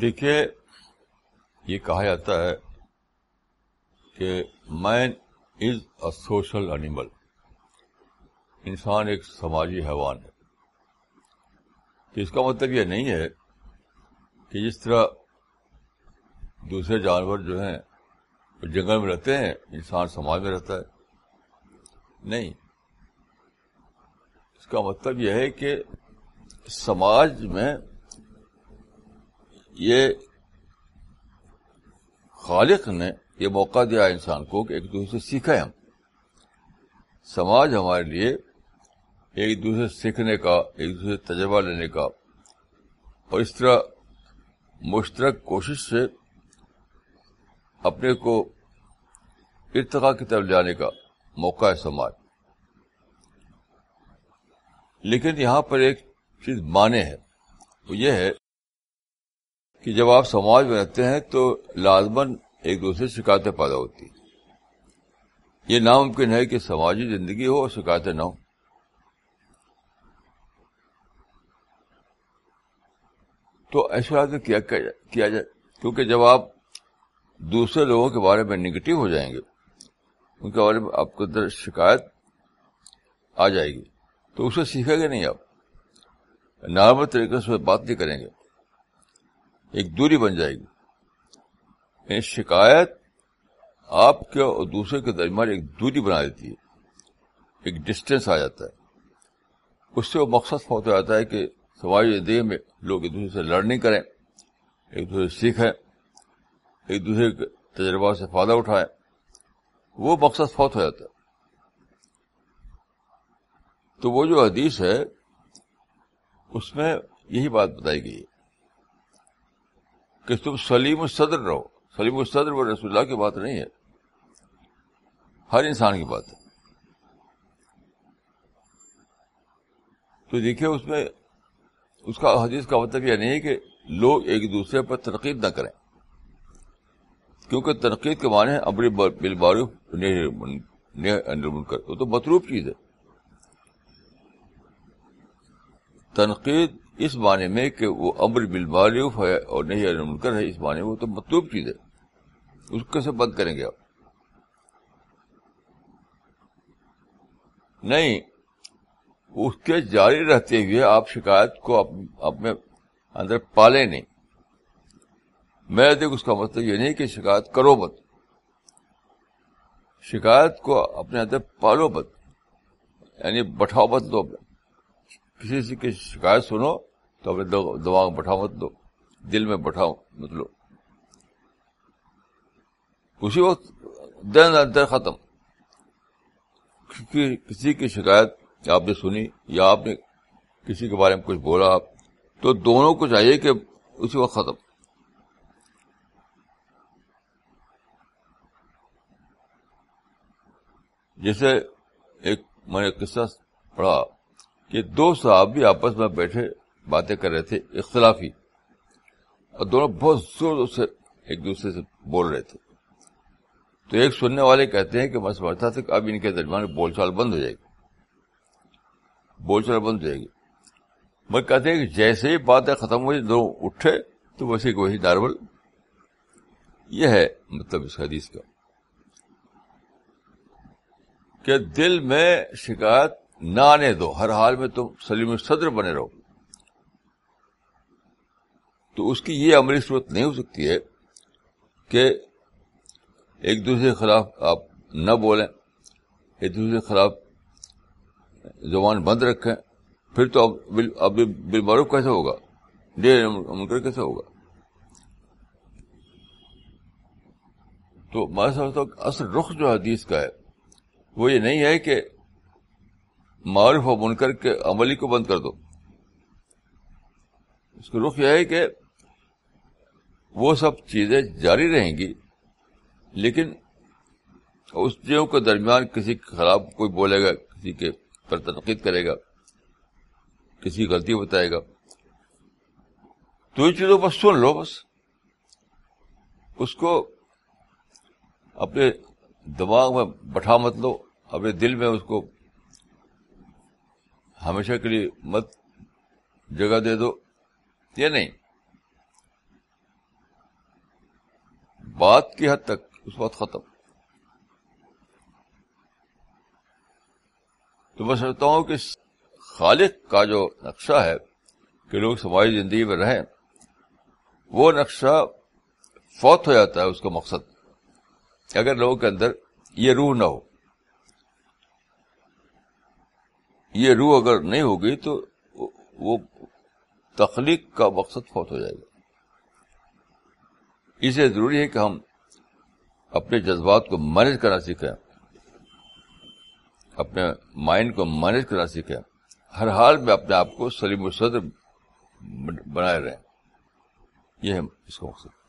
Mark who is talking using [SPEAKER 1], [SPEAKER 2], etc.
[SPEAKER 1] دیکھیے، یہ کہا جاتا ہے کہ مین از اے سوشل اینیمل انسان ایک سماجی حیوان ہے۔ تو اس کا مطلب یہ نہیں ہے کہ جس طرح دوسرے جانور جو ہیں وہ جنگل میں رہتے ہیں، انسان سماج میں رہتا ہے۔ نہیں۔ اس کا مطلب یہ ہے کہ سماج میں یہ خالق نے یہ موقع دیا انسان کو کہ ایک دوسرے سے سیکھے ہم۔ سماج ہمارے لیے ایک دوسرے سے سیکھنے کا، ایک دوسرے سے تجربہ لینے کا اور اس طرح مشترک کوشش سے اپنے کو ارتقا کی طرف جانے کا موقع ہے سماج۔ لیکن یہاں پر ایک چیز مانے ہے، وہ یہ ہے کہ جب آپ سماج میں رہتے ہیں تو لازمن ایک دوسرے سے شکایتیں پیدا ہوتی یہ ناممکن ہے کہ سماجی زندگی ہو اور شکایتیں نہ ہوں۔ تو ایسا کیا کیا جائے کیونکہ جب آپ دوسرے لوگوں کے بارے میں نگیٹو ہو جائیں گے، ان کے بارے میں آپ کو اندر شکایت آ جائے گی۔ تو اسے سیکھیں گے نہیں آپ۔ نارمل طریقے سے بات نہیں کریں گے۔ ایک دوری بن جائے گی۔ یعنی شکایت آپ کے اور دوسرے کے درمیان ایک دوری بنا دیتی ہے۔ ایک ڈسٹینس آ جاتا ہے۔ اس سے وہ مقصد فوت ہو جاتا ہے کہ سماجی زندگی میں لوگ ایک دوسرے سے لڑنی کریں، ایک دوسرے سے سیکھیں، ایک دوسرے کے تجربات سے فائدہ اٹھائیں۔ وہ مقصد فوت ہو جاتا ہے۔ تو وہ جو حدیث ہے، اس میں یہی بات بتائی گئی ہے۔ کہ تم سلیم الصدر رہو۔ سلیم الصدر وہ رسول اللہ کی بات نہیں ہے۔ ہر انسان کی بات ہے۔ تو دیکھیے اس میں اس کا حدیث کا مطلب یہ نہیں ہے کہ لوگ ایک دوسرے پر تنقید نہ کریں۔ کیونکہ تنقید کے معنی ہے ابری بل کر وہ تو مطلوب چیز ہے۔ تنقید اس معنی میں کہ وہ امر بالمعروف ہے اور نہیں منکر ہے، اس معنی میں وہ تو مطلوب چیز ہے۔ اس کو کیسے بند کریں گے آپ۔ نہیں، اس کے جاری رہتے ہوئے آپ شکایت کو اپنے اندر پالے نہیں۔ میں دیکھ اس کا مطلب یہ نہیں کہ شکایت کرو مت۔ شکایت کو اپنے اندر پالو مت۔ یعنی بٹھاؤ مت دو کسی سے کی شکایت سنو۔ تو اپنے دماغ بٹھاؤ مت دو دل میں بٹھاؤ مطلب۔ اسی وقت دن اندر ختم۔ کسی کی شکایت آپ نے سنی یا آپ نے کسی کے بارے میں کچھ بولا تو دونوں کو چاہیے کہ اسی وقت ختم۔ جیسے ایک میں نے قصہ پڑھا کہ دو صاحب بھی آپس میں بیٹھے۔ باتیں کر رہے تھے، اختلافی۔ اور دونوں بہت زور زور سے ایک دوسرے سے بول رہے تھے۔ تو ایک سننے والے کہتے ہیں کہ میں سمجھتا تھا کہ اب ان کے درمیان بول چال بند ہو جائے گی۔ بول چال بند ہو جائے گی۔ میں کہتے ہیں کہ جیسے ہی باتیں ختم ہوئی دو اٹھے تو ویسے کہ وہی نارمل یہ ہے مطلب اس حدیث کا۔ کہ دل میں شکایت نہ آنے دو، ہر حال میں تم سلیم صدر بنے رہو۔ تو اس کی یہ عملی صورت نہیں ہو سکتی ہے کہ ایک دوسرے کے خلاف آپ نہ بولیں، ایک دوسرے کے خلاف زبان بند رکھیں۔ پھر تو اب بل کیسے ہوگا؟ ڈیر منکر کیسے ہوگا؟ تو میں سمجھتا ہوں اصل رخ جو حدیث کا ہے، وہ یہ نہیں ہے کہ معروف و منکر کے عملی کو بند کر دو۔ اس کا رخ یہ ہے کہ وہ سب چیزیں جاری رہیں گی، لیکن اس چیزوں کے درمیان کسی کے خلاف کوئی بولے گا، کسی کے پر تنقید کرے گا، کسی غلطی بتائے گا۔ تو ان چیزوں پر سن لو بس۔ اس کو اپنے دماغ میں بٹھا مت لو، اپنے دل میں اس کو ہمیشہ کے لیے مت جگہ دے دو یا نہیں۔ بات کی حد تک اس وقت ختم۔ تو میں سمجھتا ہوں کہ خالق کا جو نقشہ ہے کہ لوگ سماجی زندگی میں رہیں، وہ نقشہ فوت ہو جاتا ہے اس کا مقصد۔ اگر لوگوں کے اندر یہ روح نہ ہو۔ یہ روح اگر نہیں ہوگی تو وہ تخلیق کا مقصد فوت ہو جائے گا۔ اس لیے ضروری ہے کہ ہم اپنے جذبات کو مینج کرنا سیکھیں۔ اپنے مائنڈ کو مینج کرنا سیکھیں۔ ہر حال میں اپنے آپ کو سلیم و صدر بنائے رہیں۔ یہ ہے اس کا مقصد۔